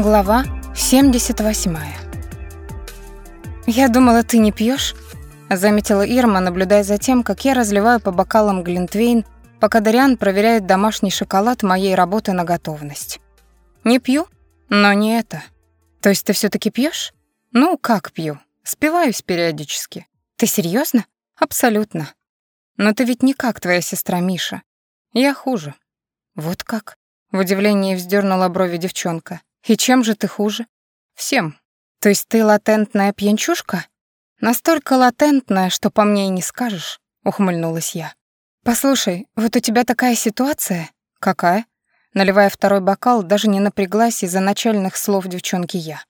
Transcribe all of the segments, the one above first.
Глава 78. «Я думала, ты не пьешь? заметила Ирма, наблюдая за тем, как я разливаю по бокалам глинтвейн, пока Дариан проверяет домашний шоколад моей работы на готовность. «Не пью, но не это. То есть ты все таки пьешь? «Ну, как пью? Спиваюсь периодически». «Ты серьезно? «Абсолютно. Но ты ведь не как твоя сестра Миша. Я хуже». «Вот как?» — в удивлении вздернула брови девчонка. «И чем же ты хуже?» «Всем. То есть ты латентная пьянчушка?» «Настолько латентная, что по мне и не скажешь», — ухмыльнулась я. «Послушай, вот у тебя такая ситуация?» «Какая?» Наливая второй бокал, даже не напряглась из-за начальных слов девчонки я.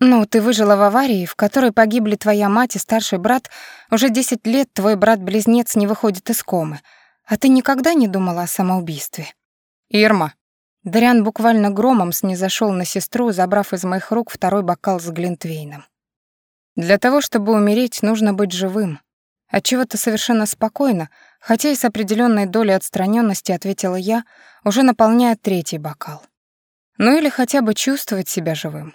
«Ну, ты выжила в аварии, в которой погибли твоя мать и старший брат. Уже десять лет твой брат-близнец не выходит из комы. А ты никогда не думала о самоубийстве?» «Ирма», Дариан буквально громом снизошел на сестру, забрав из моих рук второй бокал с глинтвейном. Для того, чтобы умереть, нужно быть живым. Отчего-то совершенно спокойно, хотя и с определенной долей отстраненности, ответила я, уже наполняя третий бокал. Ну или хотя бы чувствовать себя живым.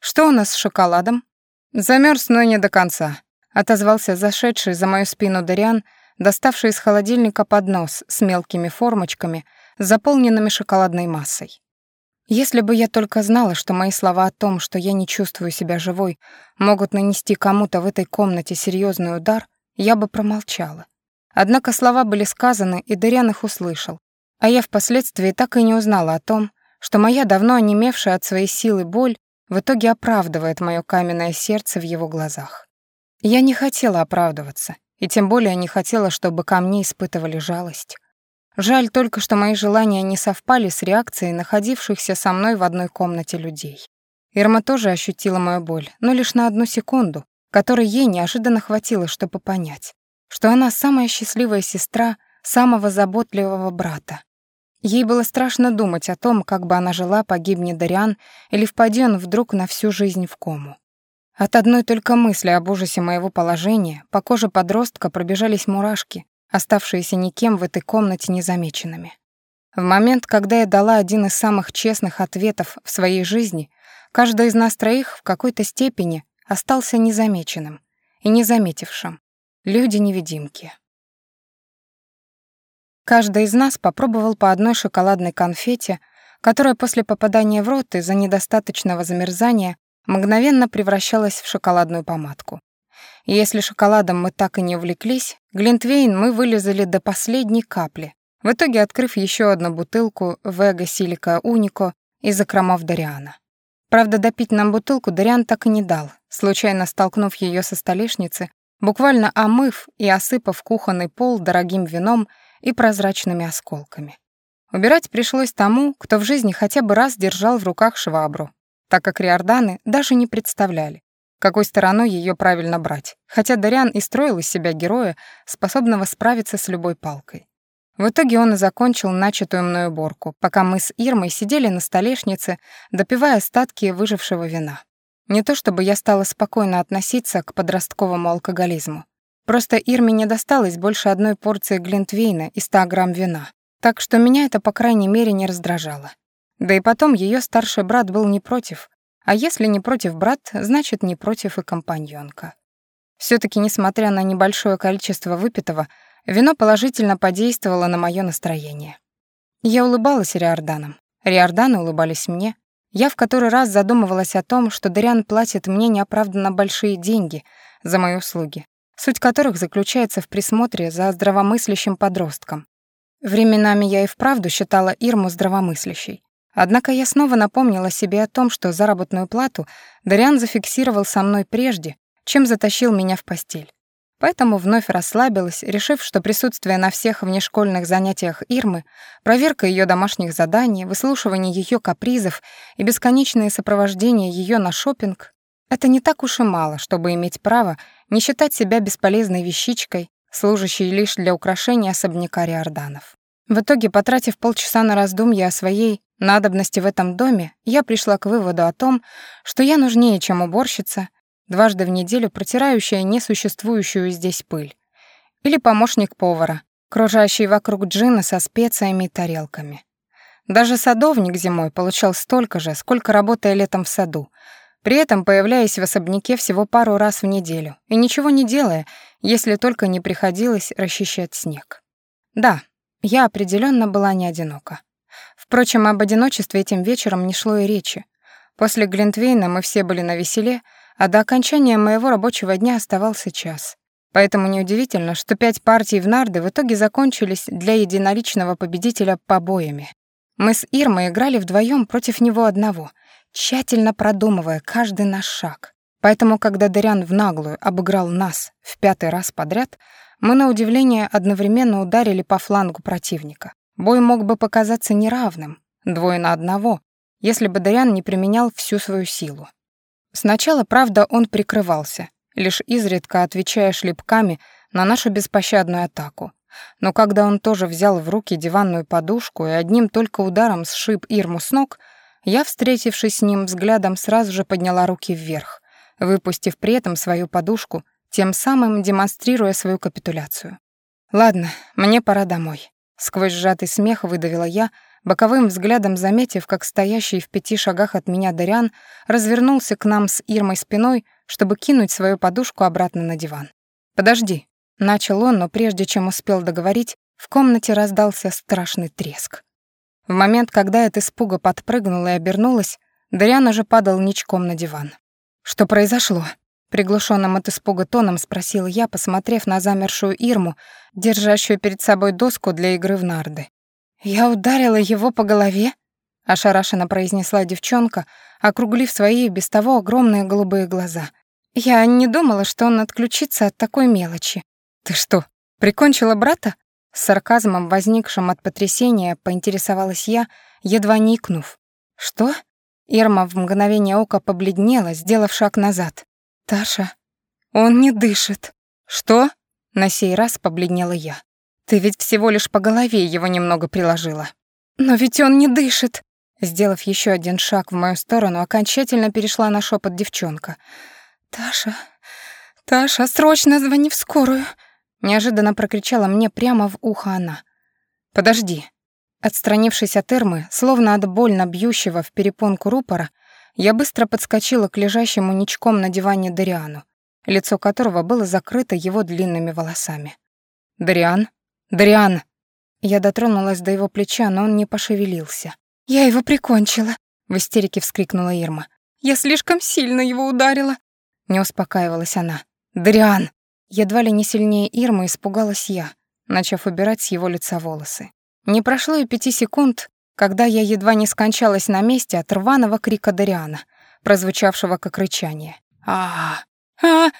Что у нас с шоколадом? Замерз, но не до конца, отозвался зашедший за мою спину Дариан, доставший из холодильника поднос с мелкими формочками — заполненными шоколадной массой. Если бы я только знала, что мои слова о том, что я не чувствую себя живой, могут нанести кому-то в этой комнате серьезный удар, я бы промолчала. Однако слова были сказаны, и Дарьян их услышал, а я впоследствии так и не узнала о том, что моя давно онемевшая от своей силы боль в итоге оправдывает мое каменное сердце в его глазах. Я не хотела оправдываться, и тем более не хотела, чтобы ко мне испытывали жалость. Жаль только, что мои желания не совпали с реакцией находившихся со мной в одной комнате людей. Ирма тоже ощутила мою боль, но лишь на одну секунду, которой ей неожиданно хватило, чтобы понять, что она самая счастливая сестра самого заботливого брата. Ей было страшно думать о том, как бы она жила, погибнет Дариан, или впади вдруг на всю жизнь в кому. От одной только мысли об ужасе моего положения по коже подростка пробежались мурашки, оставшиеся никем в этой комнате незамеченными. В момент, когда я дала один из самых честных ответов в своей жизни, каждый из нас троих в какой-то степени остался незамеченным и незаметившим. Люди-невидимки. Каждый из нас попробовал по одной шоколадной конфете, которая после попадания в рот из-за недостаточного замерзания мгновенно превращалась в шоколадную помадку. И если шоколадом мы так и не увлеклись, глинтвейн мы вылезали до последней капли, в итоге открыв еще одну бутылку Вега Силика Унико из закромов Дариана. Правда, допить нам бутылку Дариан так и не дал, случайно столкнув ее со столешницы, буквально омыв и осыпав кухонный пол дорогим вином и прозрачными осколками. Убирать пришлось тому, кто в жизни хотя бы раз держал в руках швабру, так как риорданы даже не представляли, какой стороной ее правильно брать, хотя Дариан и строил из себя героя, способного справиться с любой палкой. В итоге он и закончил начатую мною уборку, пока мы с Ирмой сидели на столешнице, допивая остатки выжившего вина. Не то чтобы я стала спокойно относиться к подростковому алкоголизму. Просто Ирме не досталось больше одной порции глинтвейна и 100 грамм вина, так что меня это, по крайней мере, не раздражало. Да и потом ее старший брат был не против, а если не против брат, значит, не против и компаньонка. все таки несмотря на небольшое количество выпитого, вино положительно подействовало на мое настроение. Я улыбалась Риорданам. Риорданы улыбались мне. Я в который раз задумывалась о том, что Дариан платит мне неоправданно большие деньги за мои услуги, суть которых заключается в присмотре за здравомыслящим подростком. Временами я и вправду считала Ирму здравомыслящей. Однако я снова напомнила себе о том, что заработную плату Дариан зафиксировал со мной прежде, чем затащил меня в постель. Поэтому вновь расслабилась, решив, что присутствие на всех внешкольных занятиях Ирмы, проверка ее домашних заданий, выслушивание ее капризов и бесконечное сопровождение ее на шопинг это не так уж и мало, чтобы иметь право не считать себя бесполезной вещичкой, служащей лишь для украшения особняка Риорданов. В итоге, потратив полчаса на раздумья о своей надобности в этом доме, я пришла к выводу о том, что я нужнее, чем уборщица, дважды в неделю протирающая несуществующую здесь пыль, или помощник повара, кружащий вокруг джина со специями и тарелками. Даже садовник зимой получал столько же, сколько работая летом в саду, при этом появляясь в особняке всего пару раз в неделю и ничего не делая, если только не приходилось расчищать снег. Да, я определенно была не одинока. Впрочем, об одиночестве этим вечером не шло и речи. После Глинтвейна мы все были на веселе, а до окончания моего рабочего дня оставался час. Поэтому неудивительно, что пять партий в нарды в итоге закончились для единоличного победителя побоями. Мы с Ирмой играли вдвоем против него одного, тщательно продумывая каждый наш шаг. Поэтому, когда Дарян в наглую обыграл нас в пятый раз подряд, мы на удивление одновременно ударили по флангу противника. Бой мог бы показаться неравным, двое на одного, если бы Дарян не применял всю свою силу. Сначала, правда, он прикрывался, лишь изредка отвечая шлепками на нашу беспощадную атаку. Но когда он тоже взял в руки диванную подушку и одним только ударом сшиб Ирму с ног, я, встретившись с ним взглядом, сразу же подняла руки вверх, выпустив при этом свою подушку, тем самым демонстрируя свою капитуляцию. «Ладно, мне пора домой», — сквозь сжатый смех выдавила я, боковым взглядом заметив, как стоящий в пяти шагах от меня Дарян развернулся к нам с Ирмой спиной, чтобы кинуть свою подушку обратно на диван. «Подожди», — начал он, но прежде чем успел договорить, в комнате раздался страшный треск. В момент, когда я от испуга подпрыгнула и обернулась, Дариан уже падал ничком на диван. «Что произошло?» Приглушенным от испуга тоном спросила я, посмотрев на замершую Ирму, держащую перед собой доску для игры в нарды. «Я ударила его по голове?» — ошарашенно произнесла девчонка, округлив свои без того огромные голубые глаза. «Я не думала, что он отключится от такой мелочи». «Ты что, прикончила брата?» С сарказмом, возникшим от потрясения, поинтересовалась я, едва не икнув. «Что?» Ирма в мгновение ока побледнела, сделав шаг назад. «Таша, он не дышит». «Что?» На сей раз побледнела я. «Ты ведь всего лишь по голове его немного приложила». «Но ведь он не дышит!» Сделав еще один шаг в мою сторону, окончательно перешла на шепот девчонка. «Таша, Таша, срочно звони в скорую!» Неожиданно прокричала мне прямо в ухо она. «Подожди». Отстранившись от Эрмы, словно от больно бьющего в перепонку рупора, я быстро подскочила к лежащему ничком на диване Дариану, лицо которого было закрыто его длинными волосами. «Дариан? Дариан!» Я дотронулась до его плеча, но он не пошевелился. «Я его прикончила!» — в истерике вскрикнула Ирма. «Я слишком сильно его ударила!» Не успокаивалась она. «Дариан!» Едва ли не сильнее Ирмы испугалась я, начав убирать с его лица волосы. Не прошло и пяти секунд, когда я едва не скончалась на месте от рваного крика Дариана, прозвучавшего как рычание. а а,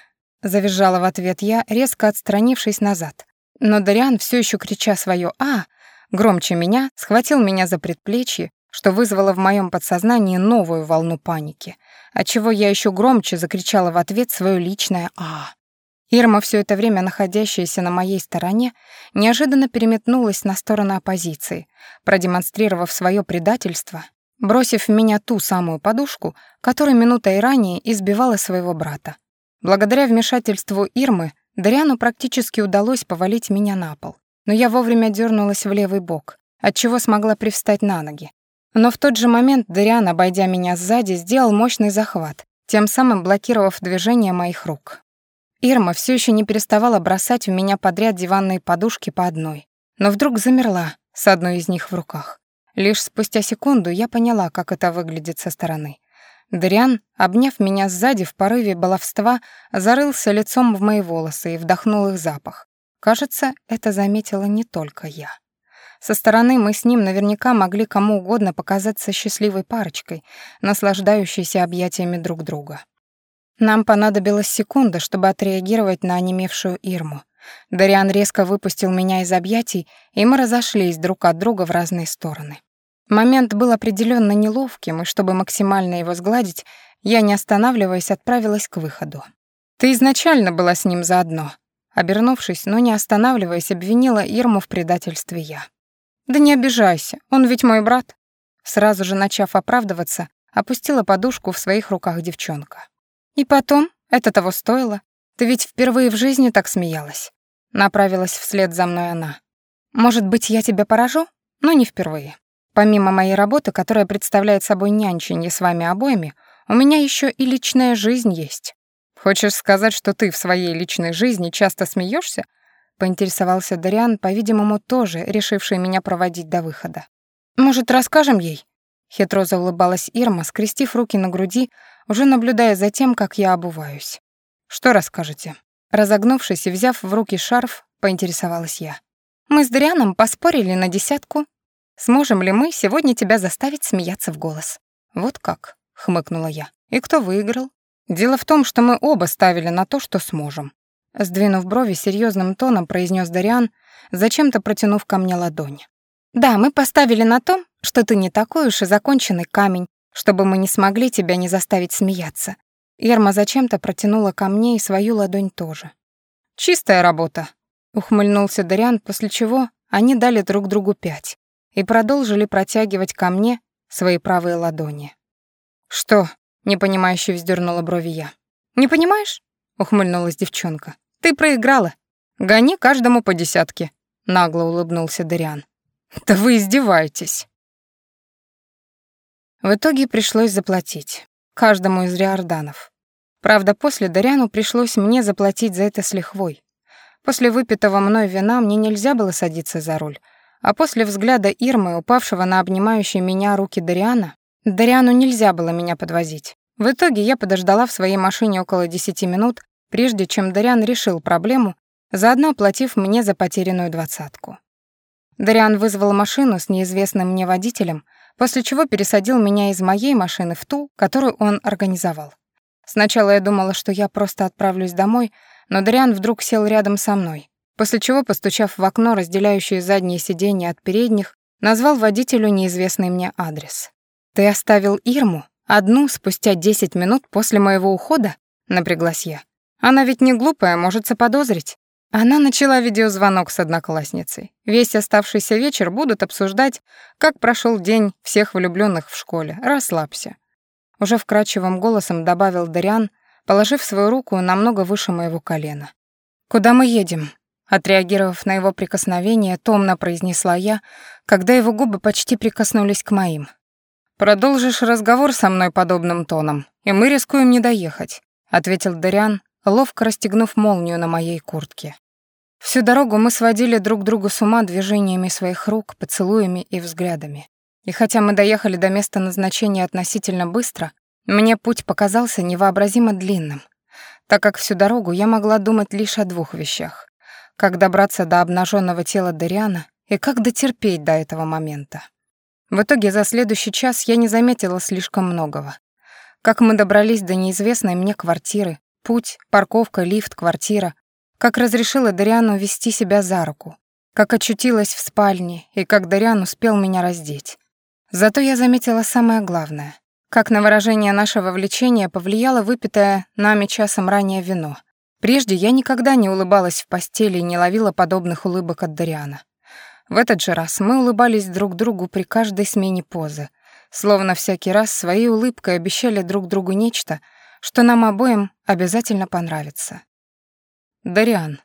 завизжала в ответ я, резко отстранившись назад. Но Дариан, все еще крича свое «а», громче меня, схватил меня за предплечье, что вызвало в моем подсознании новую волну паники, отчего я еще громче закричала в ответ свое личное «а». Ирма, все это время находящаяся на моей стороне, неожиданно переметнулась на сторону оппозиции, продемонстрировав свое предательство, бросив в меня ту самую подушку, которой минутой ранее избивала своего брата. Благодаря вмешательству Ирмы Дариану практически удалось повалить меня на пол, но я вовремя дернулась в левый бок, отчего смогла привстать на ноги. Но в тот же момент Дариан, обойдя меня сзади, сделал мощный захват, тем самым блокировав движение моих рук. Ирма все еще не переставала бросать в меня подряд диванные подушки по одной, но вдруг замерла с одной из них в руках. Лишь спустя секунду я поняла, как это выглядит со стороны. Дриан, обняв меня сзади в порыве баловства, зарылся лицом в мои волосы и вдохнул их запах. Кажется, это заметила не только я. Со стороны мы с ним наверняка могли кому угодно показаться счастливой парочкой, наслаждающейся объятиями друг друга. Нам понадобилась секунда, чтобы отреагировать на онемевшую Ирму. Дариан резко выпустил меня из объятий, и мы разошлись друг от друга в разные стороны. Момент был определенно неловким, и чтобы максимально его сгладить, я, не останавливаясь, отправилась к выходу. «Ты изначально была с ним заодно», Обернувшись, но не останавливаясь, обвинила Ирму в предательстве я. «Да не обижайся, он ведь мой брат». Сразу же начав оправдываться, опустила подушку в своих руках девчонка. И потом, это того стоило. Ты ведь впервые в жизни так смеялась. Направилась вслед за мной она. Может быть, я тебя поражу? Но не впервые. Помимо моей работы, которая представляет собой нянченье с вами обоими, у меня еще и личная жизнь есть. Хочешь сказать, что ты в своей личной жизни часто смеешься? поинтересовался Дариан, по-видимому, тоже решивший меня проводить до выхода. Может, расскажем ей? Хитро заулыбалась Ирма, скрестив руки на груди, уже наблюдая за тем, как я обуваюсь. Что расскажете? Разогнувшись и взяв в руки шарф, поинтересовалась я. Мы с Дарианом поспорили на десятку. Сможем ли мы сегодня тебя заставить смеяться в голос? Вот как, хмыкнула я. И кто выиграл? Дело в том, что мы оба ставили на то, что сможем. Сдвинув брови, серьезным тоном произнес Дариан, зачем-то протянув ко мне ладонь. «Да, мы поставили на то, что ты не такой уж и законченный камень, чтобы мы не смогли тебя не заставить смеяться». Ерма зачем-то протянула ко мне и свою ладонь тоже. «Чистая работа», — ухмыльнулся Дариан, после чего они дали друг другу пять и продолжили протягивать ко мне свои правые ладони. «Что?» — непонимающе вздернула брови я. «Не понимаешь?» — ухмыльнулась девчонка. «Ты проиграла. Гони каждому по десятке», — нагло улыбнулся Дариан. «Да вы издеваетесь». В итоге пришлось заплатить. Каждому из риорданов. Правда, после Дариану пришлось мне заплатить за это с лихвой. После выпитого мной вина мне нельзя было садиться за руль, а после взгляда Ирмы, упавшего на обнимающие меня руки Дариана, Дариану нельзя было меня подвозить. В итоге я подождала в своей машине около десяти минут, прежде чем Дариан решил проблему, заодно оплатив мне за потерянную двадцатку. Дариан вызвал машину с неизвестным мне водителем, после чего пересадил меня из моей машины в ту, которую он организовал. Сначала я думала, что я просто отправлюсь домой, но Дариан вдруг сел рядом со мной, после чего, постучав в окно, разделяющее задние сиденья от передних, назвал водителю неизвестный мне адрес. «Ты оставил Ирму одну спустя 10 минут после моего ухода?» — напряглась я. «Она ведь не глупая, может заподозрить». Она начала видеозвонок с одноклассницей. Весь оставшийся вечер будут обсуждать, как прошел день всех влюбленных в школе. Расслабься. Уже вкрадчивым голосом добавил Дариан, положив свою руку намного выше моего колена. «Куда мы едем?» Отреагировав на его прикосновение, томно произнесла я, когда его губы почти прикоснулись к моим. «Продолжишь разговор со мной подобным тоном, и мы рискуем не доехать», ответил Дариан, ловко расстегнув молнию на моей куртке. Всю дорогу мы сводили друг друга с ума движениями своих рук, поцелуями и взглядами. И хотя мы доехали до места назначения относительно быстро, мне путь показался невообразимо длинным, так как всю дорогу я могла думать лишь о двух вещах. Как добраться до обнаженного тела Дариана и как дотерпеть до этого момента. В итоге за следующий час я не заметила слишком многого. Как мы добрались до неизвестной мне квартиры, путь, парковка, лифт, квартира, как разрешила Дариану вести себя за руку, как очутилась в спальне и как Дариан успел меня раздеть. Зато я заметила самое главное. Как на выражение нашего влечения повлияло выпитое нами часом ранее вино. Прежде я никогда не улыбалась в постели и не ловила подобных улыбок от Дариана. В этот же раз мы улыбались друг другу при каждой смене позы, словно всякий раз своей улыбкой обещали друг другу нечто, что нам обоим обязательно понравится. Дариан.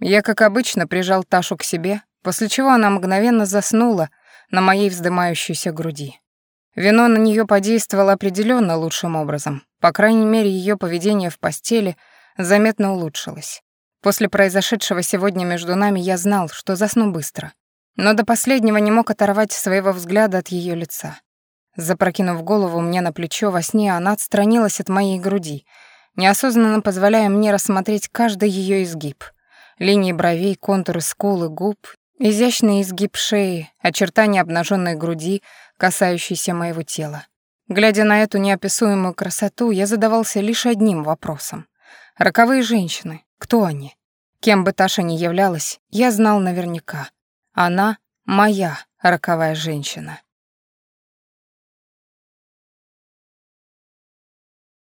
Я, как обычно, прижал Ташу к себе, после чего она мгновенно заснула на моей вздымающейся груди. Вино на нее подействовало определенно лучшим образом. По крайней мере, ее поведение в постели заметно улучшилось. После произошедшего сегодня между нами я знал, что засну быстро. Но до последнего не мог оторвать своего взгляда от ее лица. Запрокинув голову мне на плечо во сне, она отстранилась от моей груди — неосознанно позволяя мне рассмотреть каждый ее изгиб. Линии бровей, контуры скулы, губ, изящный изгиб шеи, очертания обнаженной груди, касающиеся моего тела. Глядя на эту неописуемую красоту, я задавался лишь одним вопросом. Роковые женщины, кто они? Кем бы Таша ни являлась, я знал наверняка. Она — моя роковая женщина.